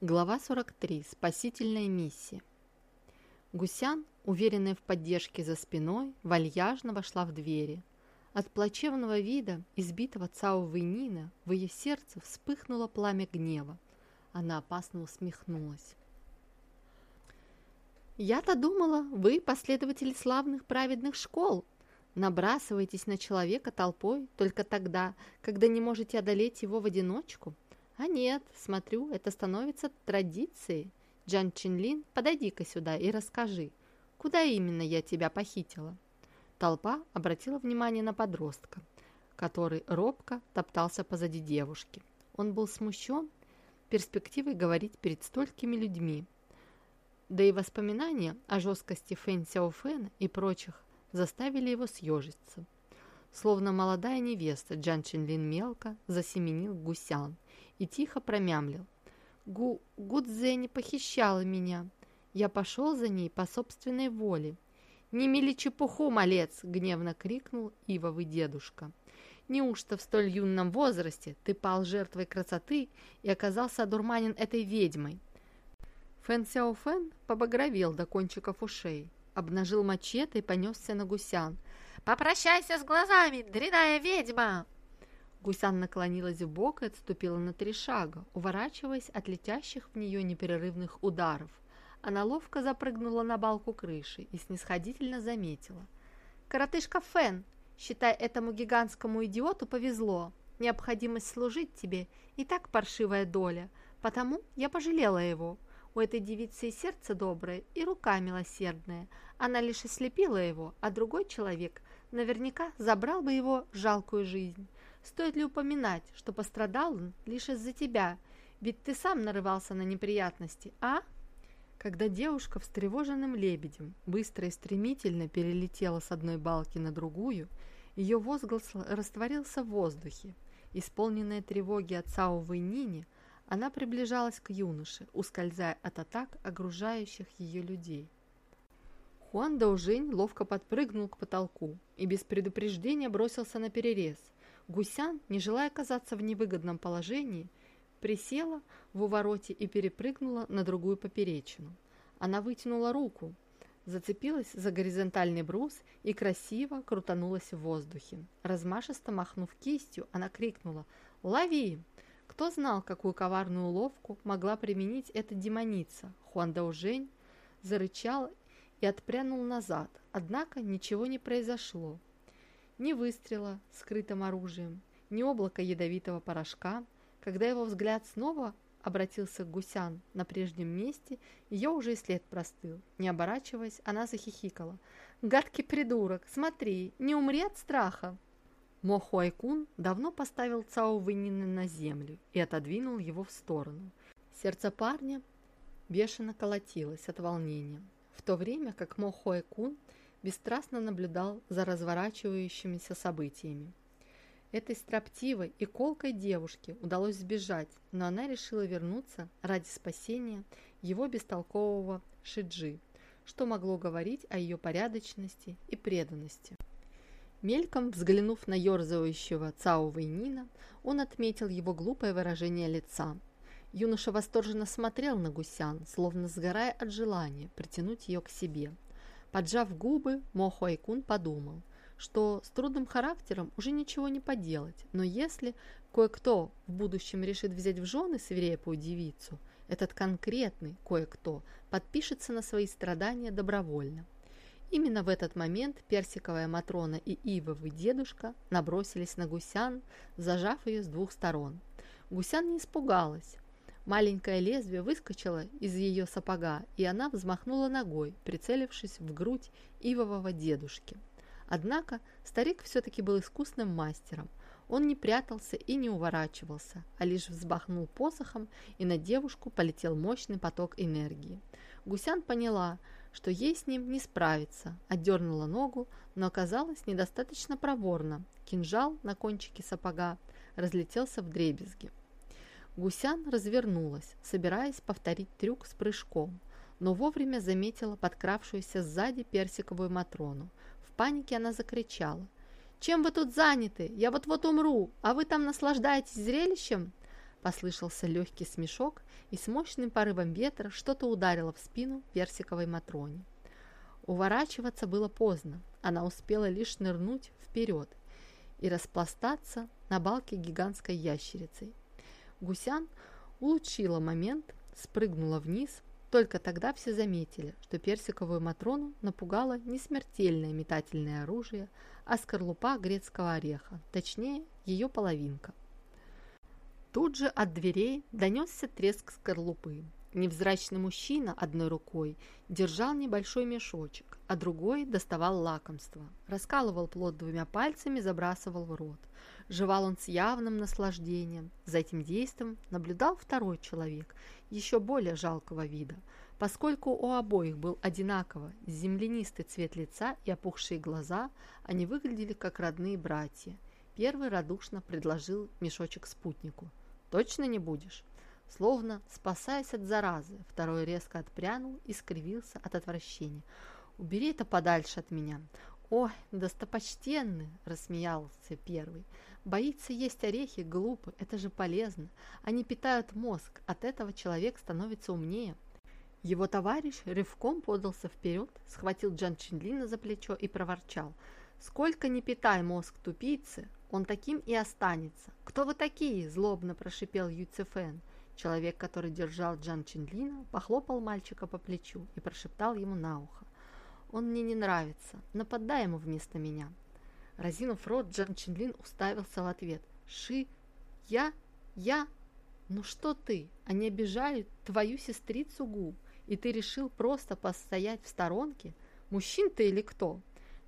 Глава 43. Спасительная миссия. Гусян, уверенная в поддержке за спиной, вальяжно вошла в двери. От плачевного вида избитого Цао Вэйнина в ее сердце вспыхнуло пламя гнева. Она опасно усмехнулась. «Я-то думала, вы последователи славных праведных школ. Набрасываетесь на человека толпой только тогда, когда не можете одолеть его в одиночку». А нет, смотрю, это становится традицией. Джан Чинлин, подойди-ка сюда и расскажи, куда именно я тебя похитила?» Толпа обратила внимание на подростка, который робко топтался позади девушки. Он был смущен перспективой говорить перед столькими людьми. Да и воспоминания о жесткости Фэн Сяофэна и прочих заставили его съежиться. Словно молодая невеста, Джан Чинлин мелко засеменил гусян и тихо промямлил. Гу Гудзе не похищала меня. Я пошел за ней по собственной воле. «Не мели чепуху, малец!» — гневно крикнул Ивовый дедушка. «Неужто в столь юном возрасте ты пал жертвой красоты и оказался одурманен этой ведьмой?» Фэн Сяо Фэн побагровел до кончиков ушей, обнажил мачете и понесся на гусян. «Попрощайся с глазами, дряная ведьма!» Гусян наклонилась в бок и отступила на три шага, уворачиваясь от летящих в нее непрерывных ударов. Она ловко запрыгнула на балку крыши и снисходительно заметила. «Коротышка Фен, считай, этому гигантскому идиоту повезло. Необходимость служить тебе и так паршивая доля, потому я пожалела его. У этой девицы и сердце доброе, и рука милосердная. Она лишь ослепила его, а другой человек наверняка забрал бы его жалкую жизнь. Стоит ли упоминать, что пострадал он лишь из-за тебя, ведь ты сам нарывался на неприятности, а?» Когда девушка встревоженным лебедем быстро и стремительно перелетела с одной балки на другую, ее возглас растворился в воздухе. Исполненная тревоги от Цао Вэйнине, она приближалась к юноше, ускользая от атак огружающих ее людей. Хуан Даужень ловко подпрыгнул к потолку и без предупреждения бросился на перерез – Гусян, не желая оказаться в невыгодном положении, присела в увороте и перепрыгнула на другую поперечину. Она вытянула руку, зацепилась за горизонтальный брус и красиво крутанулась в воздухе. Размашисто махнув кистью, она крикнула «Лови!». Кто знал, какую коварную уловку могла применить эта демоница? Хуан Даужень зарычал и отпрянул назад, однако ничего не произошло. Ни выстрела скрытым оружием, ни облака ядовитого порошка. Когда его взгляд снова обратился к гусян на прежнем месте, ее уже и след простыл. Не оборачиваясь, она захихикала. «Гадкий придурок! Смотри, не умри от страха!» Мо Хуайкун давно поставил Цао Вэнина на землю и отодвинул его в сторону. Сердце парня бешено колотилось от волнения, в то время как Мо Хуайкун бесстрастно наблюдал за разворачивающимися событиями. Этой строптивой и колкой девушке удалось сбежать, но она решила вернуться ради спасения его бестолкового Шиджи, что могло говорить о ее порядочности и преданности. Мельком взглянув на ерзающего Цао Вэйнина, он отметил его глупое выражение лица. Юноша восторженно смотрел на гусян, словно сгорая от желания притянуть ее к себе – Поджав губы, Мо Хуайкун подумал, что с трудным характером уже ничего не поделать, но если кое-кто в будущем решит взять в жены свирепую девицу, этот конкретный кое-кто подпишется на свои страдания добровольно. Именно в этот момент персиковая Матрона и Ивовый дедушка набросились на Гусян, зажав ее с двух сторон. Гусян не испугалась, Маленькое лезвие выскочило из ее сапога, и она взмахнула ногой, прицелившись в грудь ивового дедушки. Однако старик все-таки был искусным мастером. Он не прятался и не уворачивался, а лишь взбахнул посохом, и на девушку полетел мощный поток энергии. Гусян поняла, что ей с ним не справиться, отдернула ногу, но оказалась недостаточно проворно. Кинжал на кончике сапога разлетелся в дребезги. Гусян развернулась, собираясь повторить трюк с прыжком, но вовремя заметила подкравшуюся сзади персиковую Матрону. В панике она закричала. «Чем вы тут заняты? Я вот-вот умру, а вы там наслаждаетесь зрелищем?» Послышался легкий смешок, и с мощным порывом ветра что-то ударило в спину персиковой Матроне. Уворачиваться было поздно, она успела лишь нырнуть вперед и распластаться на балке гигантской ящерицей. Гусян улучшила момент, спрыгнула вниз, только тогда все заметили, что персиковую Матрону напугало не смертельное метательное оружие, а скорлупа грецкого ореха, точнее, ее половинка. Тут же от дверей донесся треск скорлупы. Невзрачный мужчина одной рукой держал небольшой мешочек, а другой доставал лакомство. Раскалывал плод двумя пальцами, забрасывал в рот. Жевал он с явным наслаждением. За этим действием наблюдал второй человек, еще более жалкого вида. Поскольку у обоих был одинаково землянистый цвет лица и опухшие глаза, они выглядели как родные братья. Первый радушно предложил мешочек спутнику. «Точно не будешь?» Словно спасаясь от заразы, второй резко отпрянул и скривился от отвращения. «Убери это подальше от меня!» «Ой, достопочтенный!» – рассмеялся первый. «Боится есть орехи, глупо, это же полезно. Они питают мозг, от этого человек становится умнее». Его товарищ рывком подался вперед, схватил Джан Чинлина за плечо и проворчал – Сколько не питай мозг тупицы, он таким и останется. Кто вы такие? Злобно прошипел Юцефен. Человек, который держал Джан Чинлина, похлопал мальчика по плечу и прошептал ему на ухо. Он мне не нравится, нападай ему вместо меня. Разинув рот, Джан Чинлин уставился в ответ. Ши, я, я, ну что ты, они обижают твою сестрицу Гу, и ты решил просто постоять в сторонке? Мужчин ты или кто?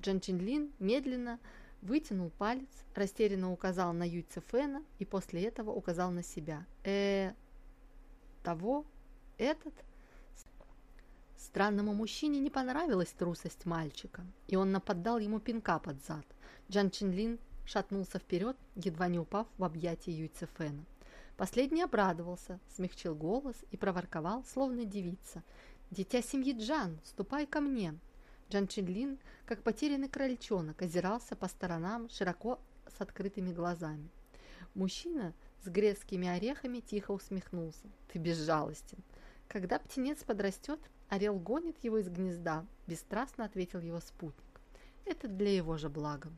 Джан Чинлин медленно вытянул палец, растерянно указал на Юйце Фэна и после этого указал на себя. э того? Этот?» Странному мужчине не понравилась трусость мальчика, и он нападал ему пинка под зад. Джан Чинлин шатнулся вперед, едва не упав в объятия Юйце Фэна. Последний обрадовался, смягчил голос и проворковал, словно девица. «Дитя семьи Джан, ступай ко мне!» Джан Чинлин, как потерянный крольчонок, озирался по сторонам широко с открытыми глазами. Мужчина с грецкими орехами тихо усмехнулся. «Ты безжалостен. Когда птенец подрастет, орел гонит его из гнезда», бесстрастно ответил его спутник. «Это для его же блага».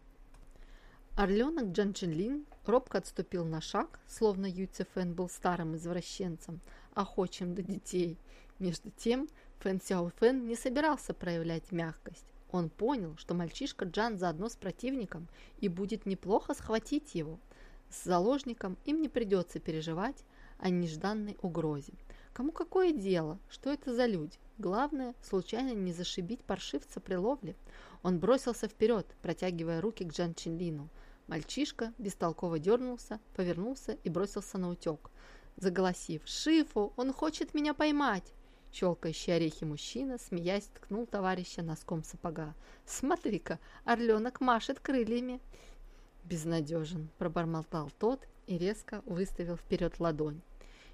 Орленок Джан Чинлин робко отступил на шаг, словно Юйцефен был старым извращенцем, охочим до детей. Между тем Фэн Сяо Фэн не собирался проявлять мягкость. Он понял, что мальчишка Джан заодно с противником и будет неплохо схватить его. С заложником им не придется переживать о нежданной угрозе. Кому какое дело, что это за люди? Главное, случайно не зашибить паршивца при ловле. Он бросился вперед, протягивая руки к Джан Чинлину. Мальчишка бестолково дернулся, повернулся и бросился на утек, заголосив «Шифу, он хочет меня поймать!» Щелкающий орехи мужчина, смеясь, ткнул товарища носком сапога. «Смотри-ка, орленок машет крыльями!» «Безнадежен!» – пробормотал тот и резко выставил вперед ладонь.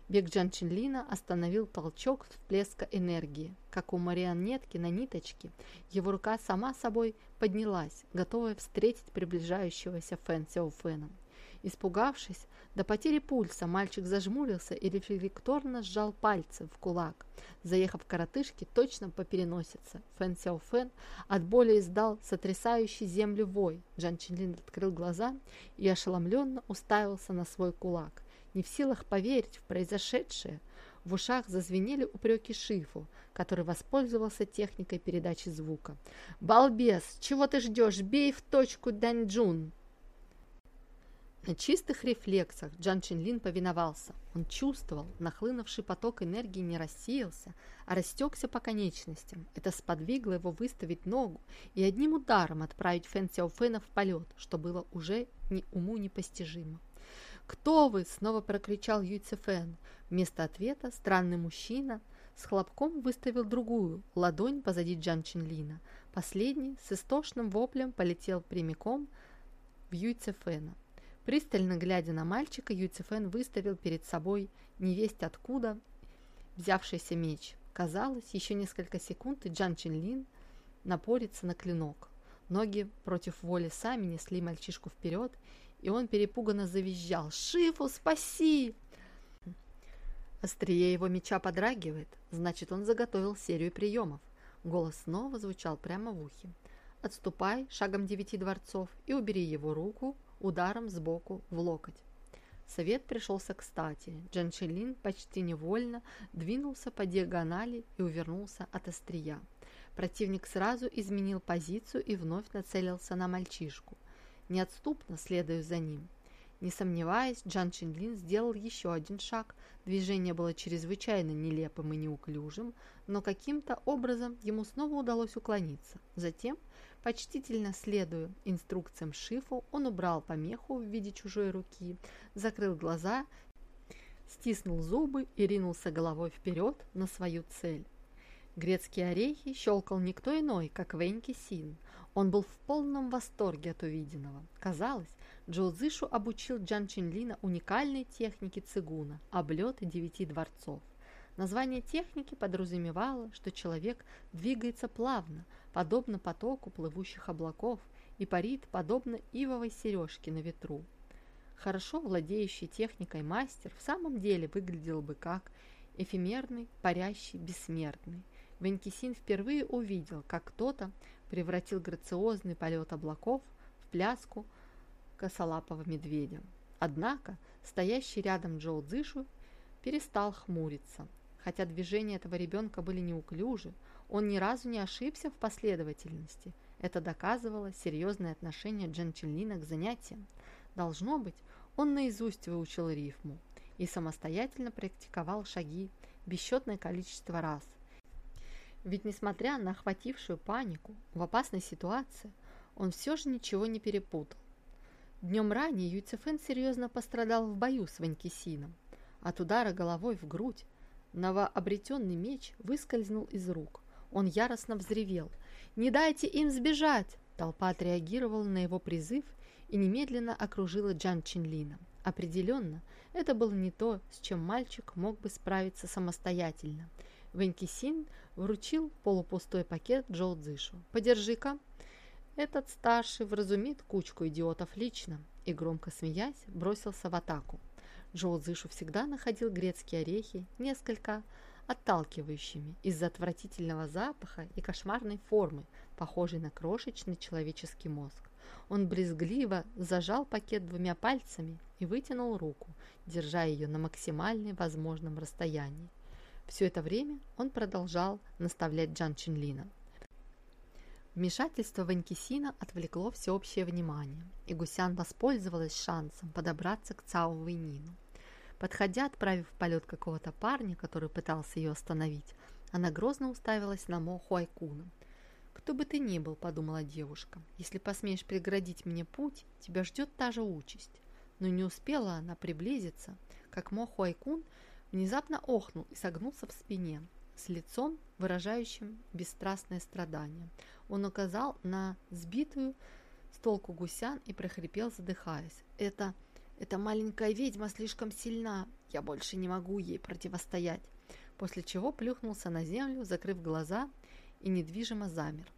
Бег Джан Чинлина остановил толчок всплеска энергии. Как у марионетки на ниточке, его рука сама собой поднялась, готовая встретить приближающегося Фэн Сяофэна. Испугавшись до потери пульса, мальчик зажмурился и рефлекторно сжал пальцы в кулак, заехав коротышке точно по переносице. Фэн Сяо Фэн от боли издал сотрясающий землю вой. Джан Чинлин открыл глаза и ошеломленно уставился на свой кулак. Не в силах поверить в произошедшее, в ушах зазвенели упреки Шифу, который воспользовался техникой передачи звука. «Балбес, чего ты ждешь? Бей в точку, Даньчжун!» На чистых рефлексах Джан Чинлин повиновался. Он чувствовал, нахлынувший поток энергии не рассеялся, а растекся по конечностям. Это сподвигло его выставить ногу и одним ударом отправить Фэн Сяофэна в полет, что было уже ни уму непостижимо. «Кто вы?» – снова прокричал Юй Цефэн. Вместо ответа странный мужчина с хлопком выставил другую ладонь позади Джан Чинлина. Последний с истошным воплем полетел прямиком в Юй Цефэна. Пристально глядя на мальчика, Юцефен выставил перед собой невесть откуда взявшийся меч. Казалось, еще несколько секунд, и Джан Чинлин напорится на клинок. Ноги против воли сами несли мальчишку вперед, и он перепуганно завизжал «Шифу, спаси!» Острие его меча подрагивает, значит, он заготовил серию приемов. Голос снова звучал прямо в ухе. Отступай шагом девяти дворцов и убери его руку ударом сбоку в локоть. Совет пришелся кстати. Джаншелин почти невольно двинулся по диагонали и увернулся от острия. Противник сразу изменил позицию и вновь нацелился на мальчишку. Неотступно следуя за ним. Не сомневаясь, Джан Чинлин сделал еще один шаг. Движение было чрезвычайно нелепым и неуклюжим, но каким-то образом ему снова удалось уклониться. Затем, почтительно следуя инструкциям Шифу, он убрал помеху в виде чужой руки, закрыл глаза, стиснул зубы и ринулся головой вперед на свою цель. Грецкие орехи щелкал никто иной, как Веньки Син. Он был в полном восторге от увиденного. Казалось, Джо Цзышу обучил Джан Чинлина уникальной технике цигуна – облеты девяти дворцов. Название техники подразумевало, что человек двигается плавно, подобно потоку плывущих облаков, и парит, подобно ивовой сережке на ветру. Хорошо владеющий техникой мастер в самом деле выглядел бы как эфемерный, парящий, бессмертный. Венкисин впервые увидел, как кто-то превратил грациозный полет облаков в пляску – косолапого медведя. Однако стоящий рядом Джоу Цзышу перестал хмуриться. Хотя движения этого ребенка были неуклюжи, он ни разу не ошибся в последовательности. Это доказывало серьезное отношение Джан к занятиям. Должно быть, он наизусть выучил рифму и самостоятельно практиковал шаги бесчетное количество раз. Ведь несмотря на охватившую панику в опасной ситуации, он все же ничего не перепутал. Днем ранее Юйцефен серьезно пострадал в бою с Ванькисином. От удара головой в грудь новообретенный меч выскользнул из рук. Он яростно взревел. «Не дайте им сбежать!» Толпа отреагировала на его призыв и немедленно окружила Джан Чинлина. Определенно, это было не то, с чем мальчик мог бы справиться самостоятельно. Венкисин вручил полупустой пакет Джоу Цзышу. «Подержи-ка!» Этот старший вразумит кучку идиотов лично и, громко смеясь, бросился в атаку. Джоу Цзышу всегда находил грецкие орехи несколько отталкивающими из-за отвратительного запаха и кошмарной формы, похожей на крошечный человеческий мозг. Он брезгливо зажал пакет двумя пальцами и вытянул руку, держа ее на максимально возможном расстоянии. Все это время он продолжал наставлять Джан Чинлина. Вмешательство Ванькисина отвлекло всеобщее внимание, и Гусян воспользовалась шансом подобраться к Цао Вэйнину. Подходя, отправив в полет какого-то парня, который пытался ее остановить, она грозно уставилась на Мо Хуайкуна. «Кто бы ты ни был», — подумала девушка, — «если посмеешь преградить мне путь, тебя ждет та же участь». Но не успела она приблизиться, как Мо Хуайкун внезапно охнул и согнулся в спине, с лицом, выражающим бесстрастное страдание. Он указал на сбитую с толку гусян и прохрипел, задыхаясь. «Это... эта маленькая ведьма слишком сильна. Я больше не могу ей противостоять». После чего плюхнулся на землю, закрыв глаза и недвижимо замер.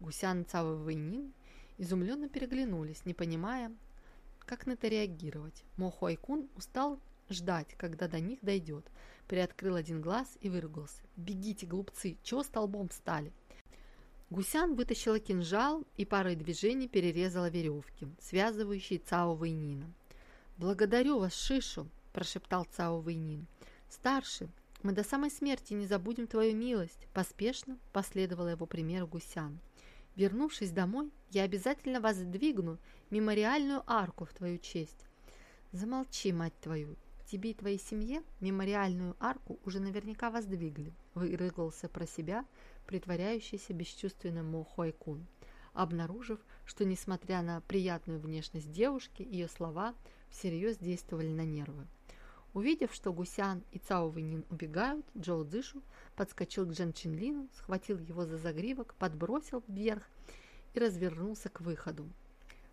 Гусян Цавы Вэйнин изумленно переглянулись, не понимая, как на это реагировать. Мохуайкун устал ждать, когда до них дойдет. Приоткрыл один глаз и выругался. «Бегите, глупцы! Чего столбом стали?» Гусян вытащила кинжал и парой движений перерезала веревки, связывающие Цао Вэйнина. «Благодарю вас, Шишу!» – прошептал Цао Вэйнин. «Старший, мы до самой смерти не забудем твою милость!» Поспешно последовала его примеру Гусян. «Вернувшись домой, я обязательно воздвигну мемориальную арку в твою честь». «Замолчи, мать твою! Тебе и твоей семье мемориальную арку уже наверняка воздвигли», – вырыгался про себя – притворяющийся бесчувственным Мохуайкун, обнаружив, что, несмотря на приятную внешность девушки, ее слова всерьез действовали на нервы. Увидев, что Гусян и Цао Вэнин убегают, Джоу Цзышу подскочил к Джан Чинлину, схватил его за загривок, подбросил вверх и развернулся к выходу.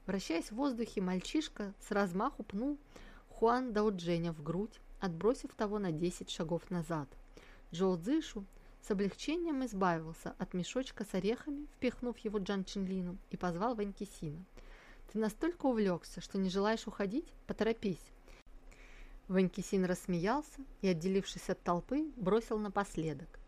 Вращаясь в воздухе, мальчишка с размаху пнул Хуан Даодженя в грудь, отбросив того на 10 шагов назад. Джоу Цзышу с облегчением избавился от мешочка с орехами, впихнув его Джан Чинлину, и позвал Ванькисина. «Ты настолько увлекся, что не желаешь уходить? Поторопись!» Ванькисин рассмеялся и, отделившись от толпы, бросил напоследок.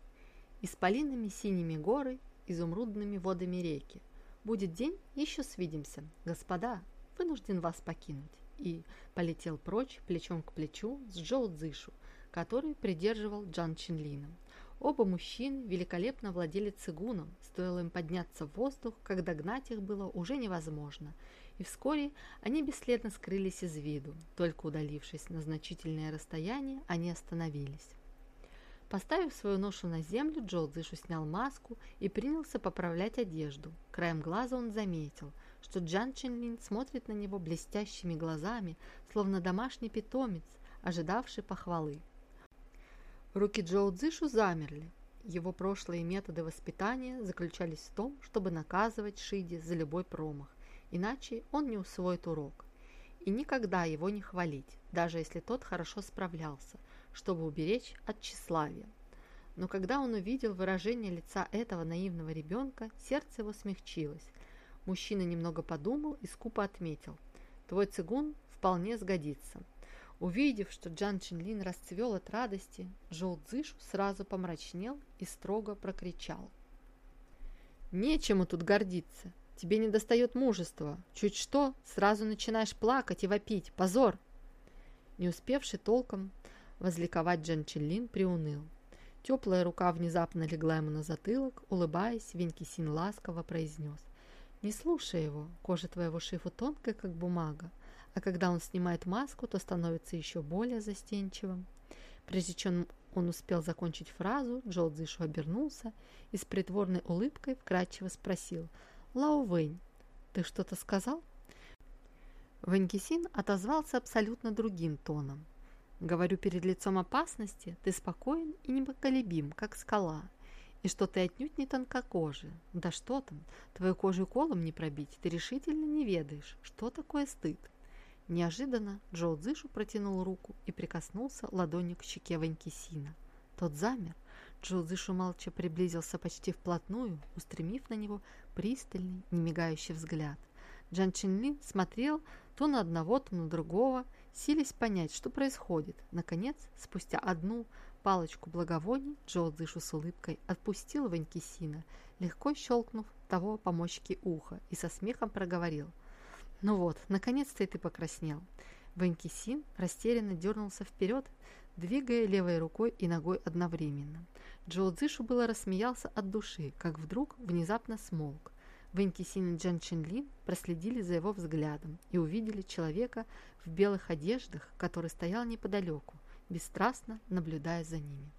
Исполинами синими горы, изумрудными водами реки. Будет день, еще свидимся. Господа, вынужден вас покинуть. И полетел прочь плечом к плечу с Джоу Цзышу, который придерживал Джан Чинлином. Оба мужчины великолепно владели цигуном, стоило им подняться в воздух, когда гнать их было уже невозможно, и вскоре они бесследно скрылись из виду, только удалившись на значительное расстояние, они остановились. Поставив свою ношу на землю, Джо Цзышу снял маску и принялся поправлять одежду. Краем глаза он заметил, что Джан Чинлин смотрит на него блестящими глазами, словно домашний питомец, ожидавший похвалы. Руки Джоу Цзышу замерли. Его прошлые методы воспитания заключались в том, чтобы наказывать Шиди за любой промах, иначе он не усвоит урок. И никогда его не хвалить, даже если тот хорошо справлялся, чтобы уберечь от тщеславия. Но когда он увидел выражение лица этого наивного ребенка, сердце его смягчилось. Мужчина немного подумал и скупо отметил. «Твой цигун вполне сгодится». Увидев, что Джан Чинлин расцвел от радости, Жоу Цзышу сразу помрачнел и строго прокричал. «Нечему тут гордиться. Тебе не достает мужества. Чуть что, сразу начинаешь плакать и вопить. Позор!» Не успевший толком возликовать Джан Чинлин приуныл. Теплая рука внезапно легла ему на затылок, улыбаясь, Винки Син ласково произнес. «Не слушай его, кожа твоего шифу тонкая, как бумага а когда он снимает маску, то становится еще более застенчивым. Прежде чем он успел закончить фразу, Джо Цзишу обернулся и с притворной улыбкой вкратчиво спросил «Лао Вэнь, ты что-то сказал?» Ванькисин отозвался абсолютно другим тоном. «Говорю, перед лицом опасности ты спокоен и непоколебим, как скала, и что ты отнюдь не тонкокожий. Да что там, твою кожу колом не пробить, ты решительно не ведаешь, что такое стыд». Неожиданно Джоу Цзышу протянул руку и прикоснулся ладонью к щеке Ванькисина. Тот замер. Джоу Цзышу молча приблизился почти вплотную, устремив на него пристальный, немигающий взгляд. Джан Чинлин смотрел то на одного, то на другого, сились понять, что происходит. Наконец, спустя одну палочку благовоний, Цзышу с улыбкой отпустил Ванькисина, легко щелкнув того по мочке уха и со смехом проговорил – ну вот, наконец-то и ты покраснел. Ванькисин растерянно дернулся вперед, двигая левой рукой и ногой одновременно. Цзишу было рассмеялся от души, как вдруг внезапно смолк. Ванькисин и Джан Чинлин проследили за его взглядом и увидели человека в белых одеждах, который стоял неподалеку, бесстрастно наблюдая за ними.